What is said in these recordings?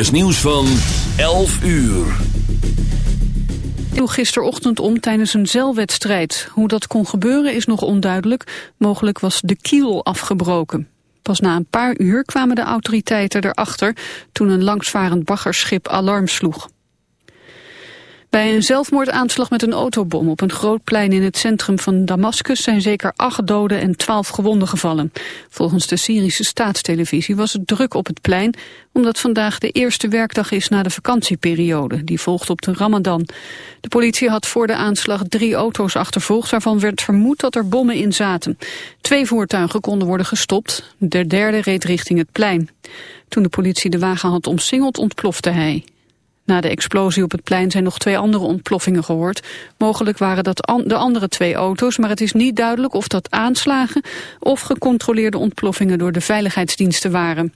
is nieuws van 11 uur. gisterochtend om tijdens een zeilwedstrijd. Hoe dat kon gebeuren is nog onduidelijk. Mogelijk was de kiel afgebroken. Pas na een paar uur kwamen de autoriteiten erachter... toen een langsvarend baggerschip alarm sloeg. Bij een zelfmoordaanslag met een autobom op een groot plein in het centrum van Damascus zijn zeker acht doden en twaalf gewonden gevallen. Volgens de Syrische staatstelevisie was het druk op het plein, omdat vandaag de eerste werkdag is na de vakantieperiode, die volgt op de ramadan. De politie had voor de aanslag drie auto's achtervolgd, waarvan werd vermoed dat er bommen in zaten. Twee voertuigen konden worden gestopt, de derde reed richting het plein. Toen de politie de wagen had omsingeld ontplofte hij. Na de explosie op het plein zijn nog twee andere ontploffingen gehoord. Mogelijk waren dat de andere twee auto's, maar het is niet duidelijk of dat aanslagen of gecontroleerde ontploffingen door de veiligheidsdiensten waren.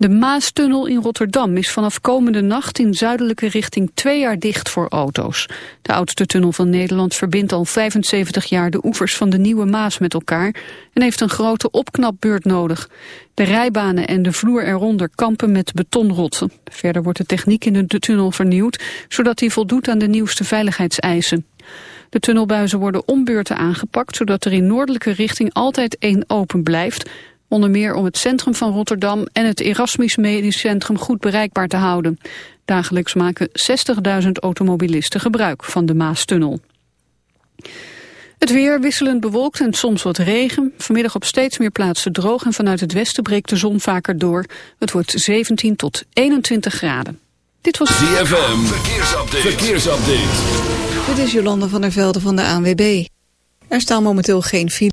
De Maastunnel in Rotterdam is vanaf komende nacht in zuidelijke richting twee jaar dicht voor auto's. De oudste tunnel van Nederland verbindt al 75 jaar de oevers van de Nieuwe Maas met elkaar en heeft een grote opknapbeurt nodig. De rijbanen en de vloer eronder kampen met betonrotsen. Verder wordt de techniek in de tunnel vernieuwd, zodat die voldoet aan de nieuwste veiligheidseisen. De tunnelbuizen worden ombeurten aangepakt, zodat er in noordelijke richting altijd één open blijft, Onder meer om het centrum van Rotterdam en het Erasmus Medisch Centrum goed bereikbaar te houden. Dagelijks maken 60.000 automobilisten gebruik van de Maastunnel. Het weer wisselend bewolkt en soms wat regen. Vanmiddag op steeds meer plaatsen droog en vanuit het westen breekt de zon vaker door. Het wordt 17 tot 21 graden. Dit was ZFM. Verkeersupdate. Verkeersupdate. Dit is Jolanda van der Velde van de ANWB. Er staan momenteel geen files.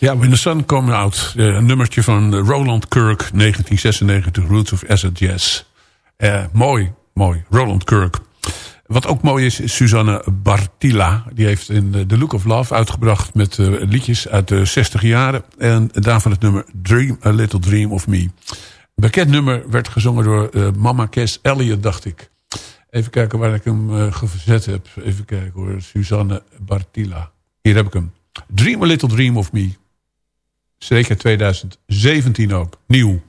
Ja, When the Sun Comes Out. eh, een nummertje van Roland Kirk, 1996, Roots of Acid Jazz. Eh, mooi, mooi. Roland Kirk. Wat ook mooi is, is Susanne Bartila. Die heeft in eh, The Look of Love uitgebracht met eh, liedjes uit de 60 jaren. En daarvan het nummer Dream, A Little Dream of Me. Een bekend nummer werd gezongen door eh, Mama Cass Elliot, dacht ik. Even kijken waar ik hem eh, gezet heb. Even kijken hoor. Susanne Bartila. Hier heb ik hem. Dream a Little Dream of Me. Zeker 2017 ook. Nieuw.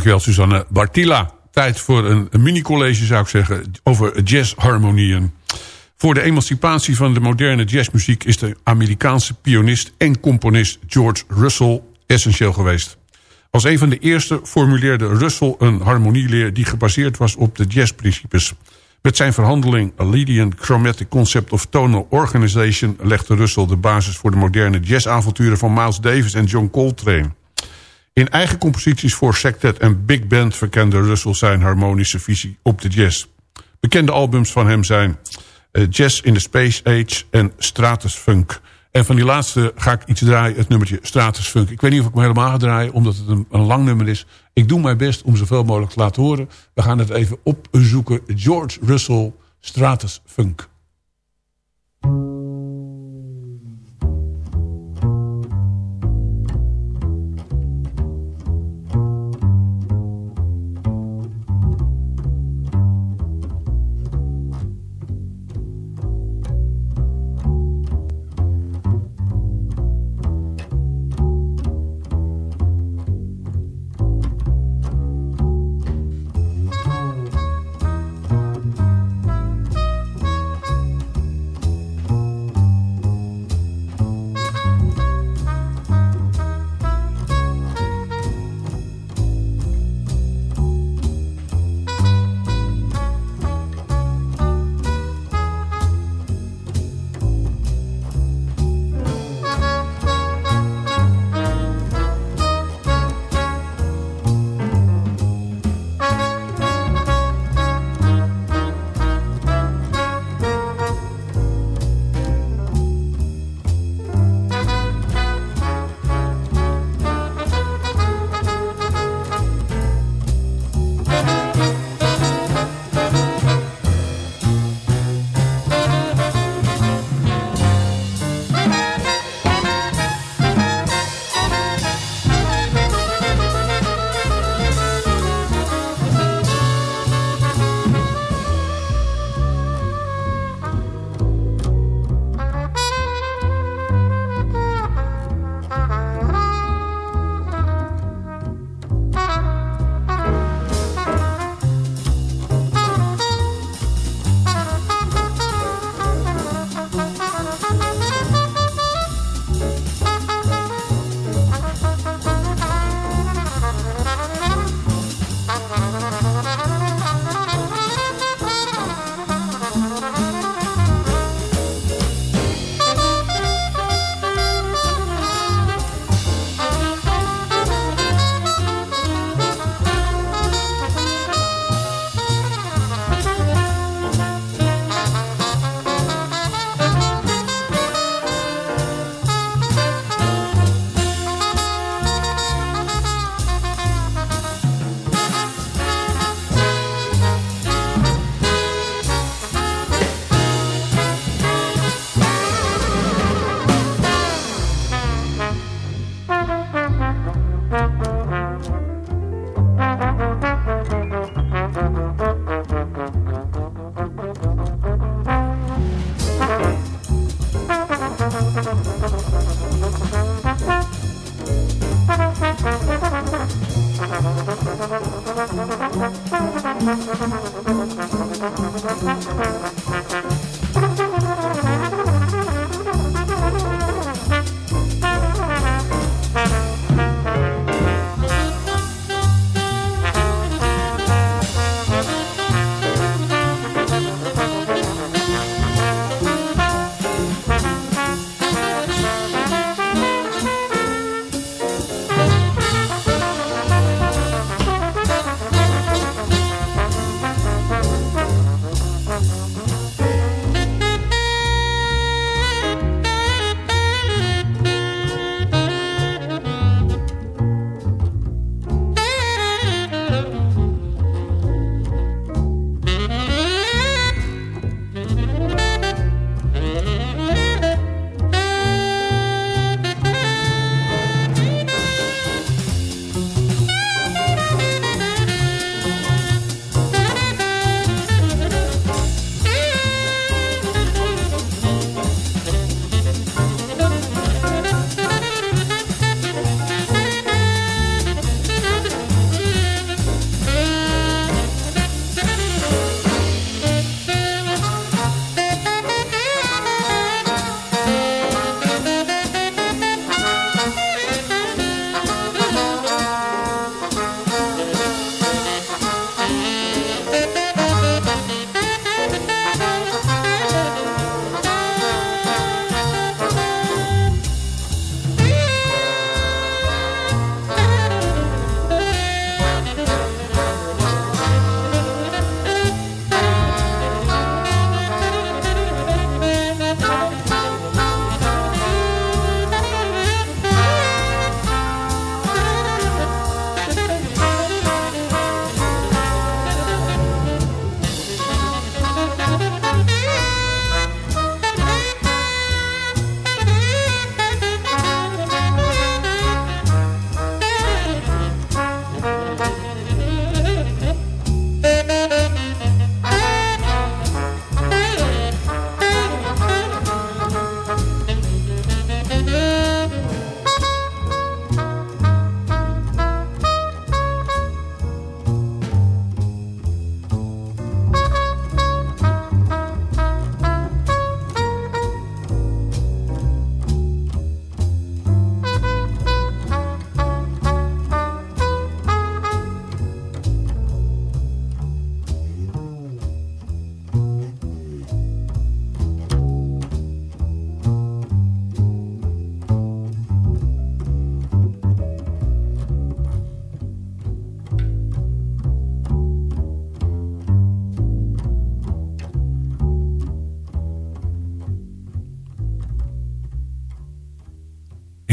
Dankjewel Susanne Bartila. Tijd voor een, mini-college zou ik zeggen over jazzharmonieën. Voor de emancipatie van de moderne jazzmuziek... is de Amerikaanse pianist en componist George Russell essentieel geweest. Als een van de eerste formuleerde Russell een harmonieleer... die gebaseerd was op de jazzprincipes. Met zijn verhandeling A Lydian Chromatic Concept of Tonal Organization... legde Russell de basis voor de moderne jazzavonturen... van Miles Davis en John Coltrane. In eigen composities voor sectet en big band verkende Russell zijn harmonische visie op de jazz. Bekende albums van hem zijn eh, Jazz in the Space Age en Stratus Funk. En van die laatste ga ik iets draaien, het nummertje Stratus Funk. Ik weet niet of ik hem helemaal ga draaien, omdat het een, een lang nummer is. Ik doe mijn best om zoveel mogelijk te laten horen. We gaan het even opzoeken. George Russell, Stratus Funk.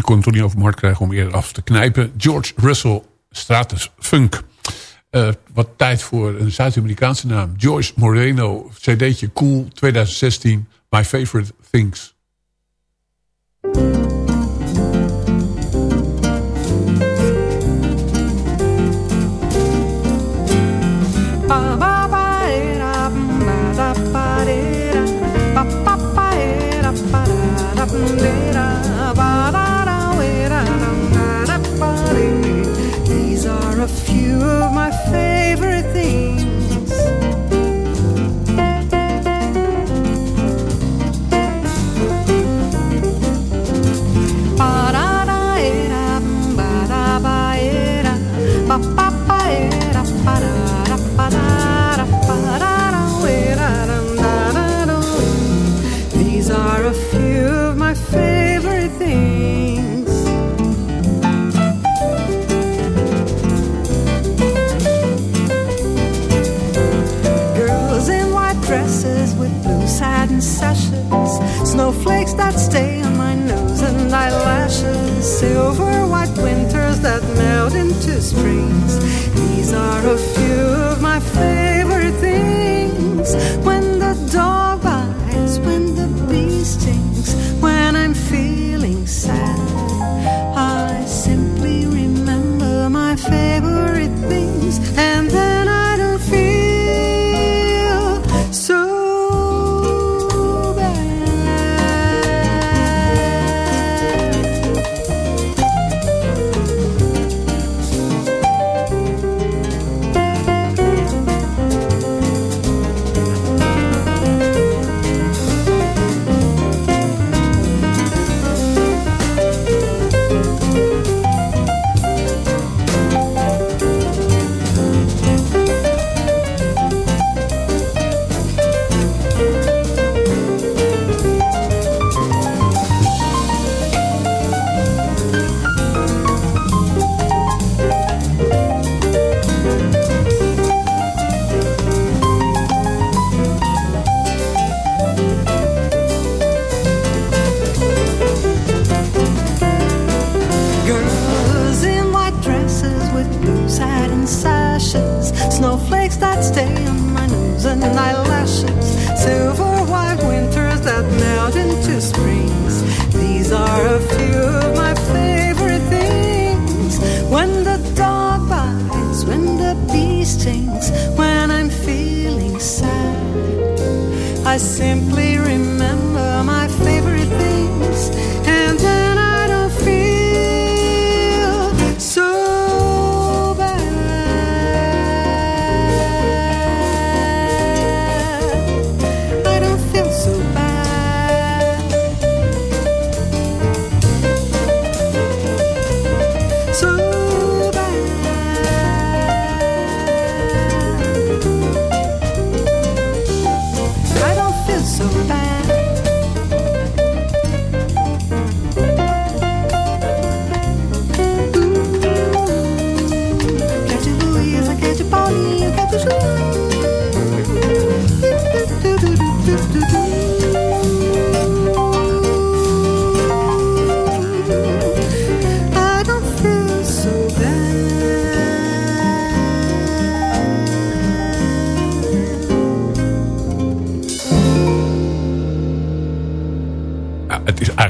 Kon het toch niet over hart krijgen om eerder af te knijpen. George Russell Stratus Funk. Eh, wat tijd voor een Zuid-Amerikaanse naam. Joyce Moreno, cd'tje Cool 2016. My Favorite Things.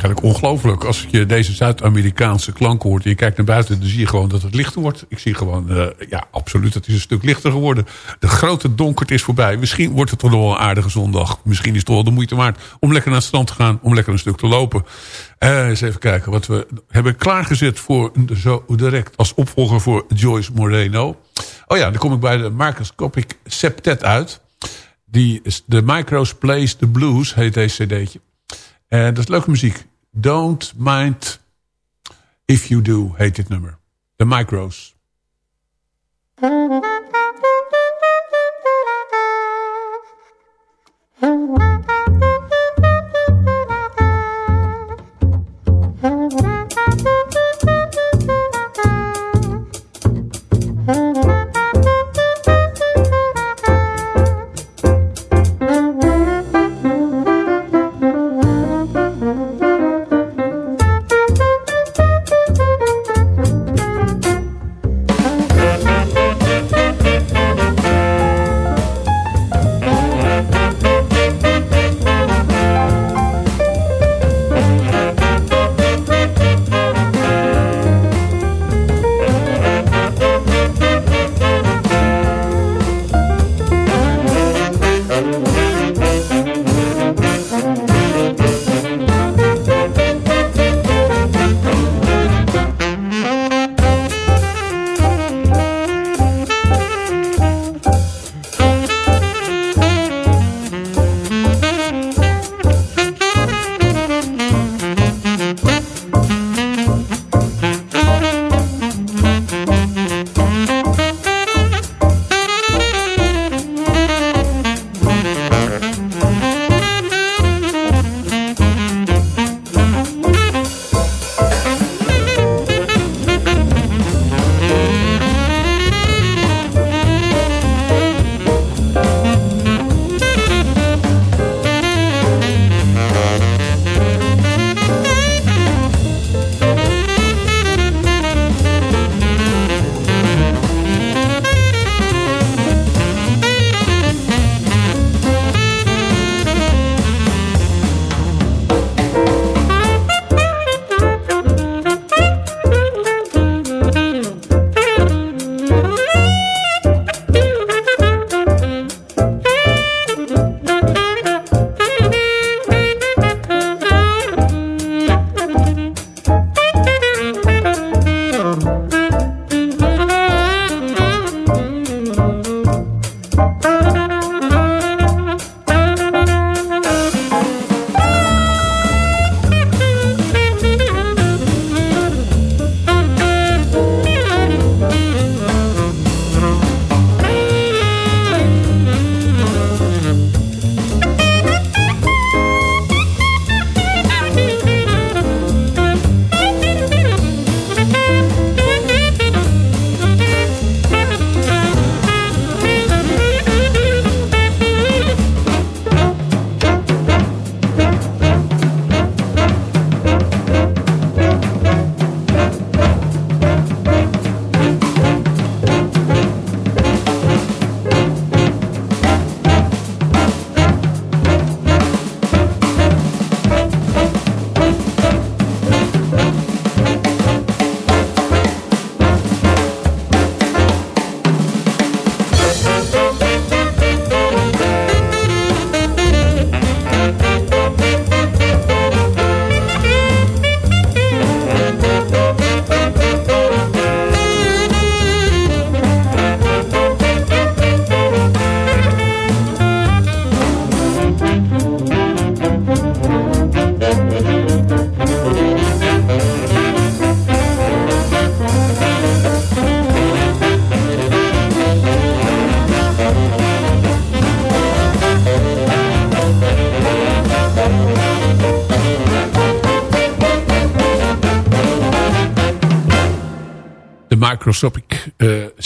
Eigenlijk ongelooflijk. Als je deze Zuid-Amerikaanse klank hoort... en je kijkt naar buiten, dan zie je gewoon dat het lichter wordt. Ik zie gewoon, eh, ja, absoluut, het is een stuk lichter geworden. De grote donkert is voorbij. Misschien wordt het toch wel een aardige zondag. Misschien is het toch wel de moeite waard om lekker naar het strand te gaan... om lekker een stuk te lopen. Eh, eens even kijken wat we hebben klaargezet voor zo direct... als opvolger voor Joyce Moreno. Oh ja, dan kom ik bij de Microscopic Septet uit... Die de Micros Plays the Blues, heet deze cd'tje. En dat is leuke muziek. Don't Mind If You Do, heet dit nummer. De Micros.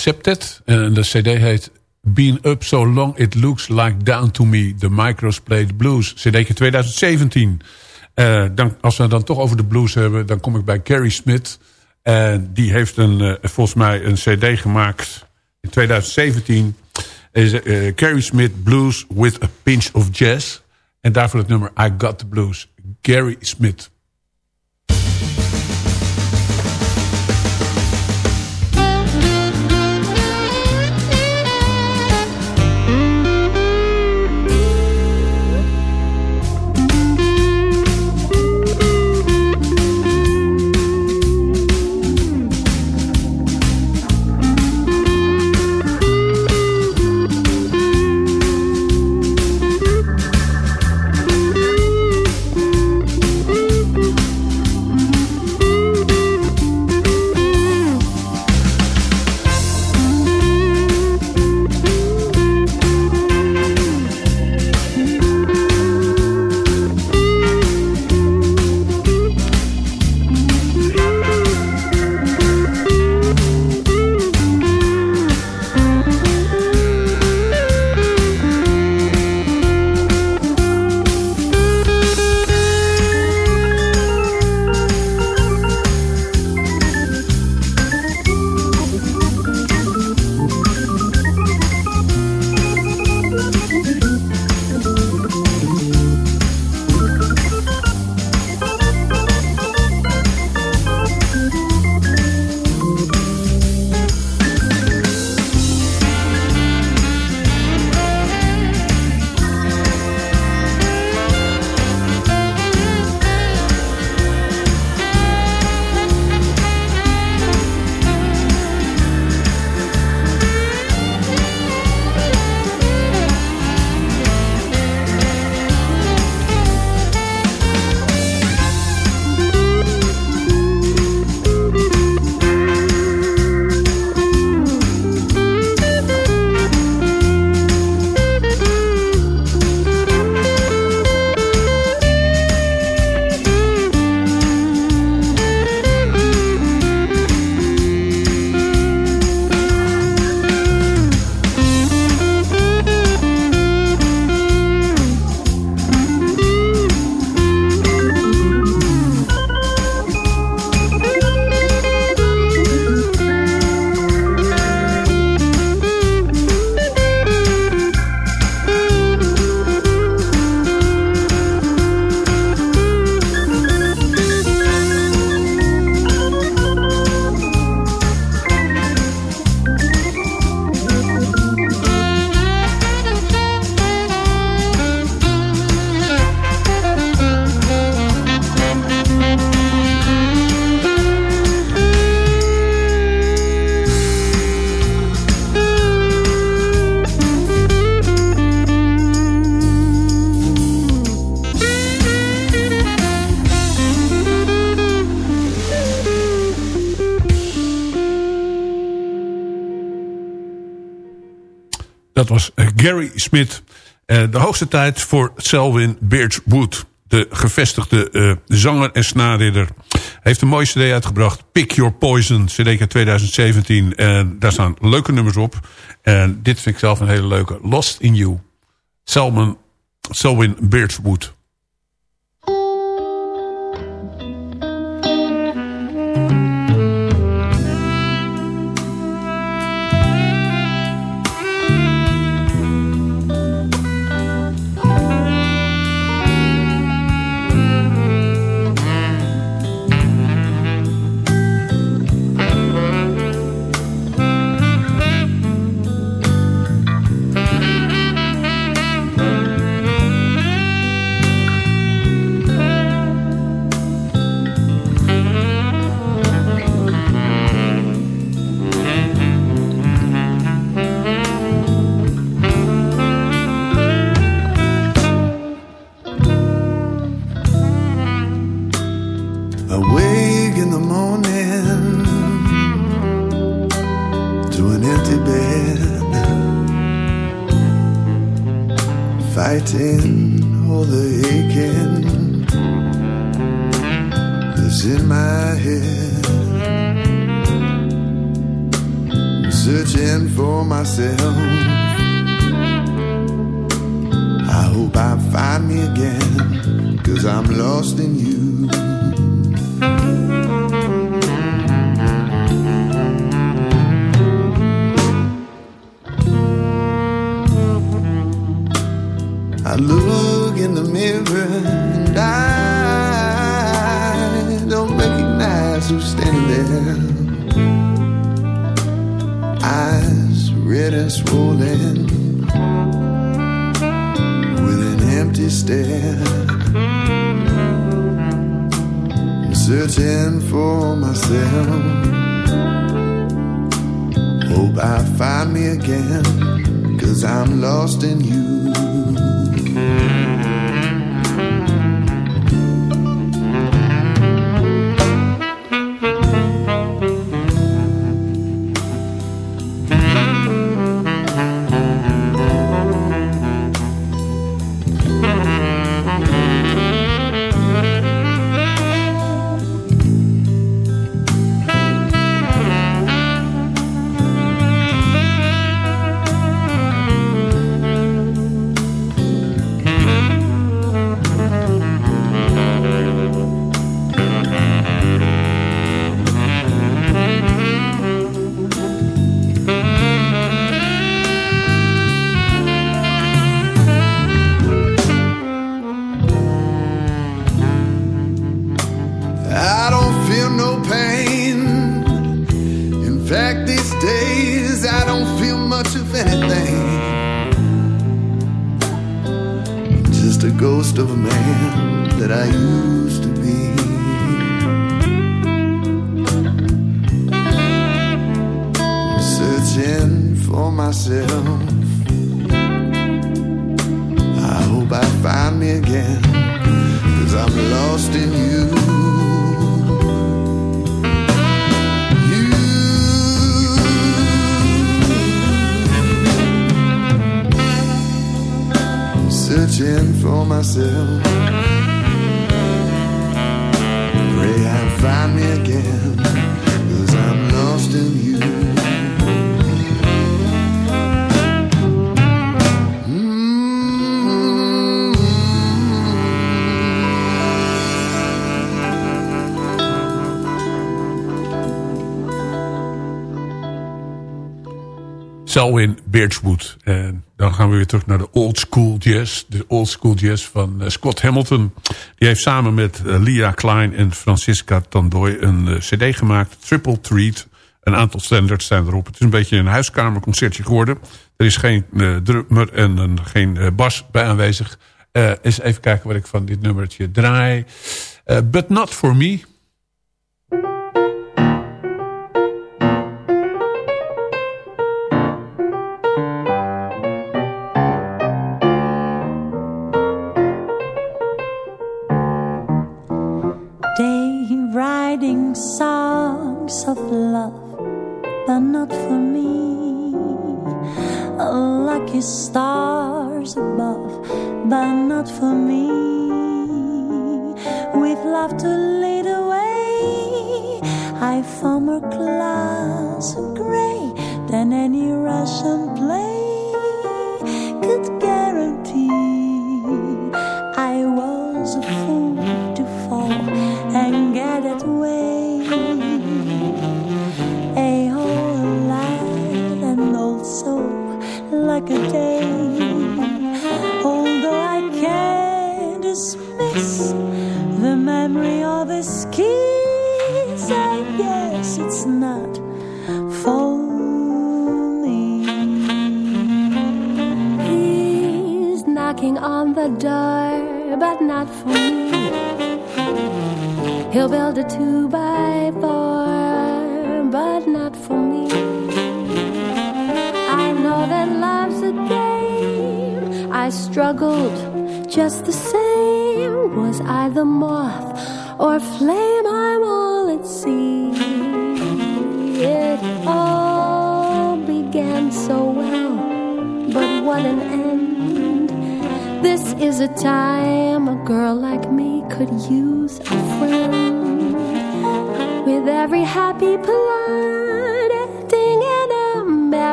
Septet. En de cd heet Been Up So Long It Looks Like Down To Me. The Micros Played Blues. cd 2017. Eh, dan, als we het dan toch over de blues hebben... dan kom ik bij Carrie Smith. En die heeft een, eh, volgens mij een cd gemaakt in 2017. Is, eh, Carrie Smith Blues with a Pinch of Jazz. En daarvoor het nummer I Got The Blues. Gary Smith. Was eh, Gary Smith. Eh, de hoogste tijd voor Selwyn Birchwood. De gevestigde eh, zanger en snaarridder. Heeft een mooie cd uitgebracht. Pick Your Poison, cd uit 2017. En daar staan leuke nummers op. En dit vind ik zelf een hele leuke. Lost in You. Selwyn Birchwood. Selwyn Birchwood. En dan gaan we weer terug naar de old school jazz. De old school jazz van eh, Scott Hamilton. Die heeft samen met eh, Lia Klein en Francisca Tandoy een eh, cd gemaakt. Triple Treat. Een aantal standards zijn erop. Het is een beetje een huiskamerconcertje geworden. Er is geen drummer en een, geen bas bij aanwezig. Eh, eens even kijken wat ik van dit nummertje draai. But Not For Me.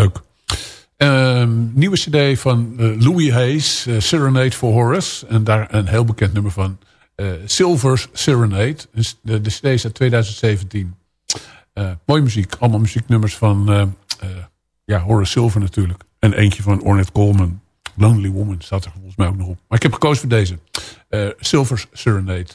Leuk. Ehm, nieuwe cd van eh, Louis Hayes, eh, Serenade for Horace. En daar een heel bekend nummer van. Eh, Silver's Serenade. De, cd is uit 2017. mooie muziek. Allemaal muzieknummers van ja, Horace Silver natuurlijk. En eentje van Ornette Coleman. Lonely Woman staat er volgens mij ook nog op. Maar ik heb gekozen voor deze. Silver's Serenade.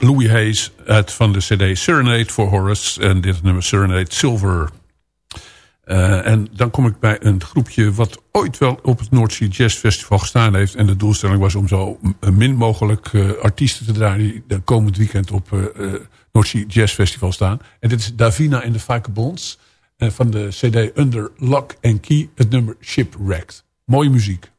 Louis Hayes uit van de cd Serenade for Horace. En dit nummer Serenade Silver. Uh, en dan kom ik bij een groepje wat ooit wel op het Sea Jazz Festival gestaan heeft. En de doelstelling was om zo min mogelijk uh, artiesten te draaien... die de komend weekend op uh, Sea Jazz Festival staan. En dit is Davina in de Vagabonds. Van de cd Under Lock and Key. Het nummer Shipwrecked. Mooie muziek.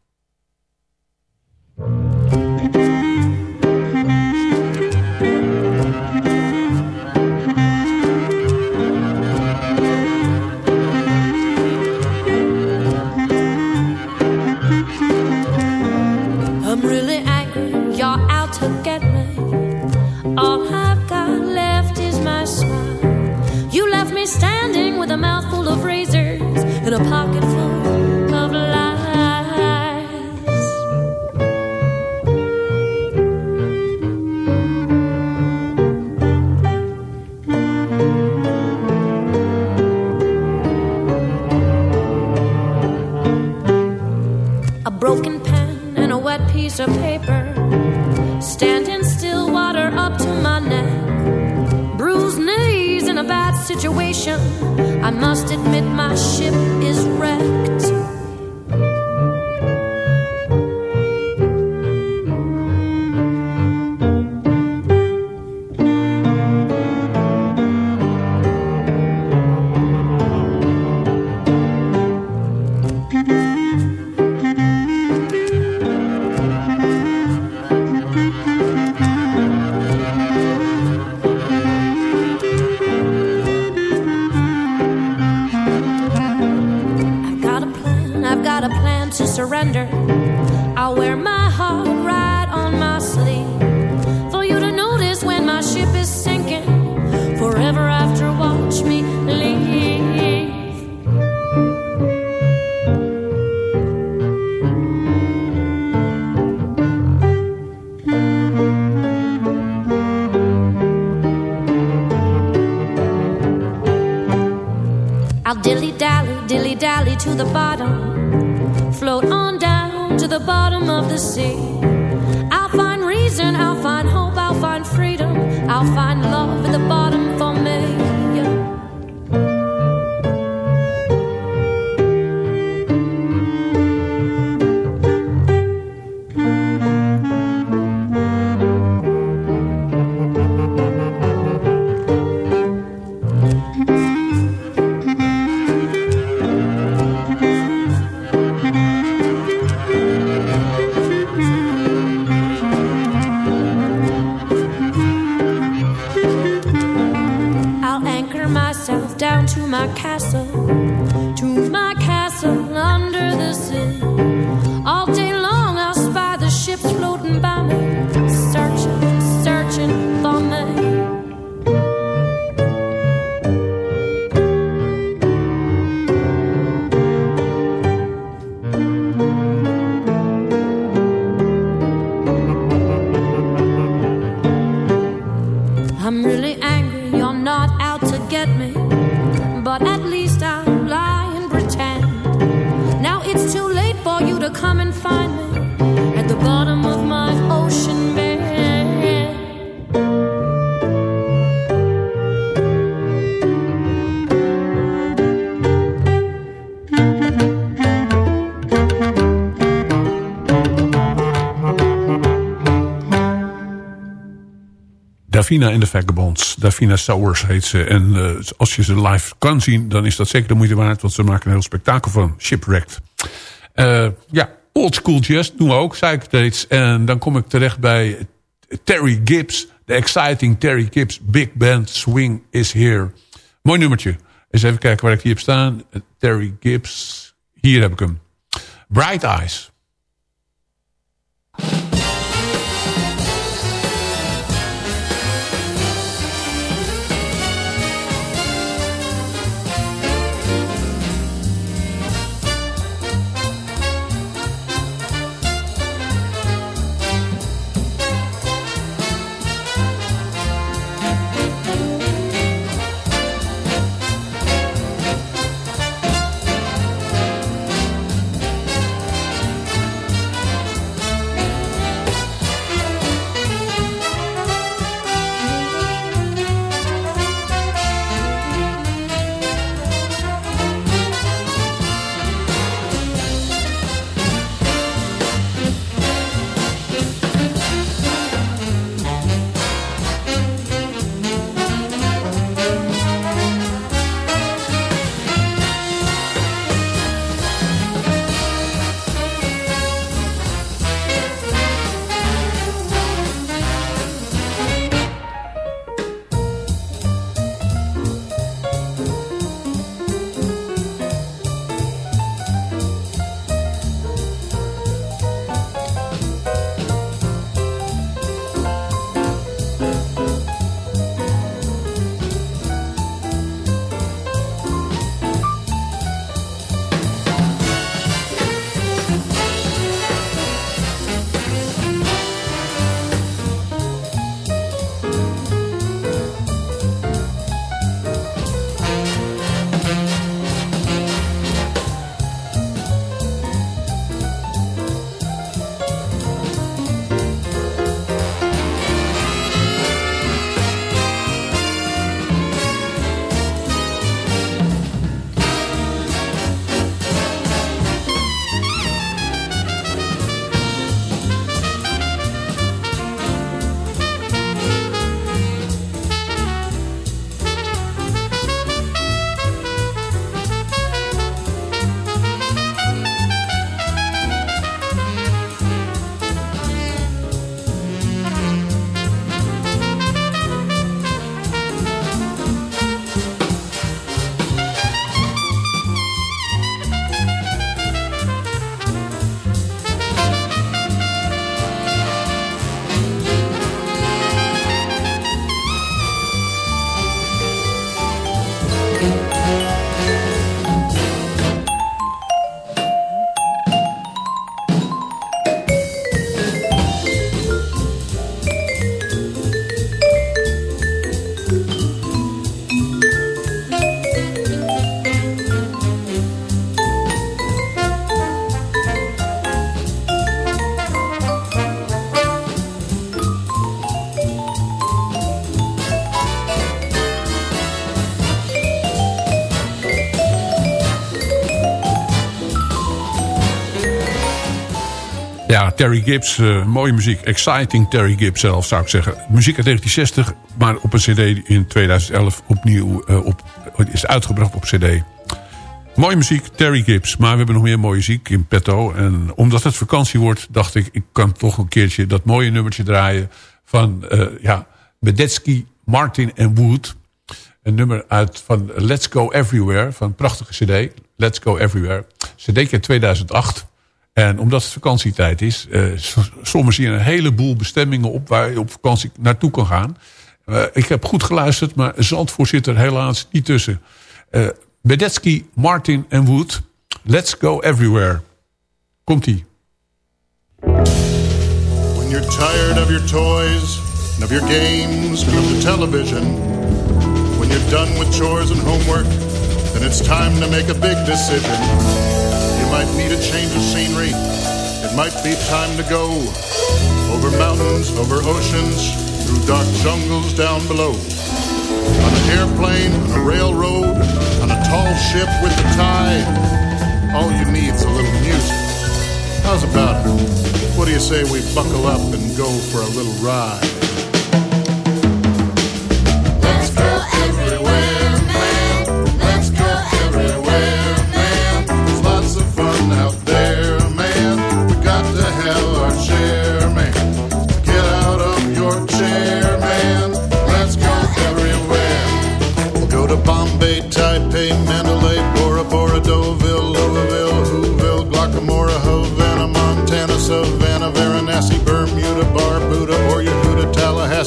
I must admit my ship surrender. I'll wear my heart see Davina in de Vagabonds. Davina Sowers heet ze. En uh, als je ze live kan zien, dan is dat zeker de moeite waard. Want ze maken een heel spektakel van. Shipwrecked. Uh, ja, old school jazz doen we ook, zei ik steeds. En dan kom ik terecht bij Terry Gibbs. De exciting Terry Gibbs Big Band Swing is Here. Mooi nummertje. Eens even kijken waar ik hier heb staan. Terry Gibbs. Hier heb ik hem. Bright Eyes. Ja, Terry Gibbs, eh, mooie muziek. Exciting Terry Gibbs zelf, zou ik zeggen. Muziek uit 1960, maar op een cd in 2011 opnieuw eh, op, is uitgebracht op cd. Mooie muziek, Terry Gibbs. Maar we hebben nog meer mooie muziek in petto. En omdat het vakantie wordt, dacht ik... ik kan toch een keertje dat mooie nummertje draaien... van eh, ja, Bedetsky, Martin en Wood. Een nummer uit van Let's Go Everywhere. Van een prachtige cd. Let's Go Everywhere. Cd in 2008. En omdat het vakantietijd is... Uh, sommen zie je een heleboel bestemmingen op... waar je op vakantie naartoe kan gaan. Uh, ik heb goed geluisterd, maar Zandvoort zit er helaas niet tussen. Uh, Bedetsky, Martin en Wood. Let's Go Everywhere. Komt-ie. When you're tired of your toys and of your games and of the television, when you're done with chores and homework, then it's time to make a big decision. You might need a change of scenery. It might be time to go over mountains, over oceans, through dark jungles down below. On an airplane, on a railroad, on a tall ship with the tide. All you need's a little music. How's about it? What do you say we buckle up and go for a little ride? Let's go everywhere,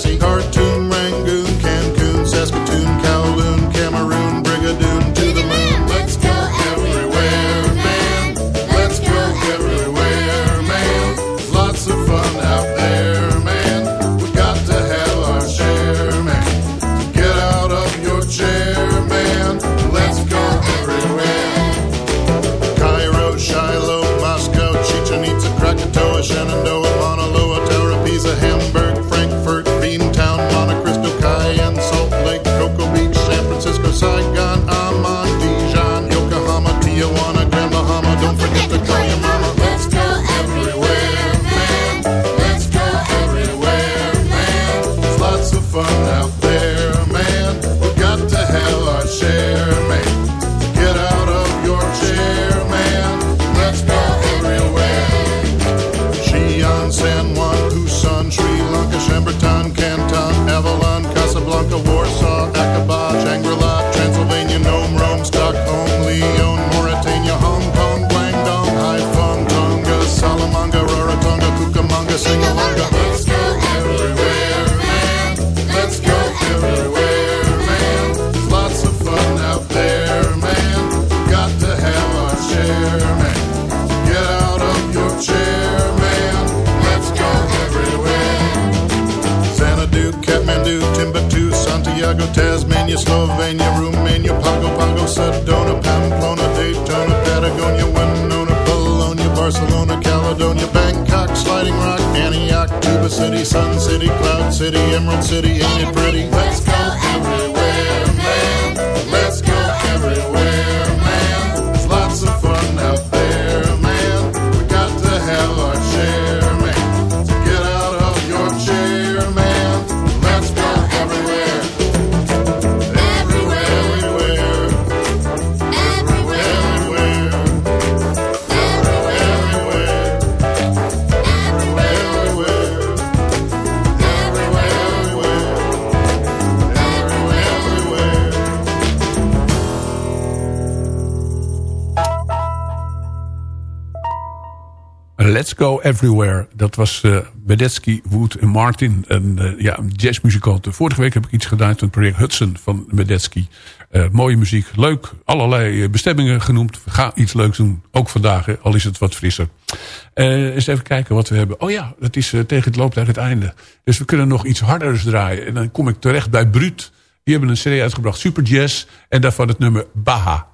classic cartoon. Tasmania, Slovenia, Romania, Pago Pago, Sedona, Pamplona, Daytona, Patagonia, Winona, Bologna, Barcelona, Caledonia, Bangkok, Sliding Rock, Antioch, Tuba City, Sun City, Cloud City, Emerald City, ain't it pretty? Let's go Let's Go Everywhere. Dat was uh, Bedetsky, Wood en Martin. Een uh, ja, jazzmuzikanten. Vorige week heb ik iets gedaan met het project Hudson van Bedetsky. Uh, mooie muziek, leuk. Allerlei bestemmingen genoemd. Ga iets leuks doen. Ook vandaag, al is het wat frisser. eens even kijken wat we hebben. Oh ja, dat is tegen het tegen het einde. Dus we kunnen nog iets harders draaien. En dan kom ik terecht bij Bruut. Die hebben een serie uitgebracht, Super Jazz. En daarvan het nummer Baha.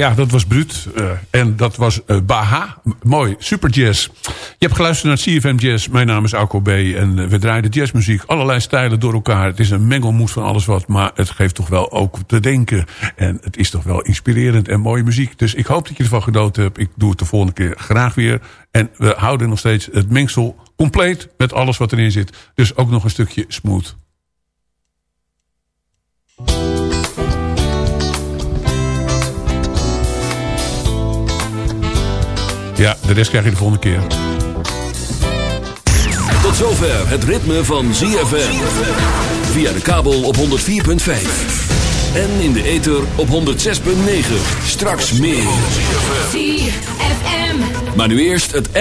Ja, dat was Bruut. eh, en dat was eh, Baha. Mooi, super jazz. Je hebt geluisterd naar CFM Jazz. Mijn naam is Alco B. En eh, we draaien jazzmuziek. Allerlei stijlen door elkaar. Het is een mengelmoes van alles wat. Maar het geeft toch wel ook te denken. En het is toch wel inspirerend en mooie muziek. Dus ik hoop dat je ervan genoten hebt. Ik doe het de volgende keer graag weer. En we houden nog steeds het mengsel compleet. Met alles wat erin zit. Dus ook nog een stukje smooth. Ja, de rest krijg je de volgende keer. Tot zover het ritme van ZFM. Via de kabel op 104.5. En in de ether op 106.9. Straks meer. ZFM. Maar nu eerst het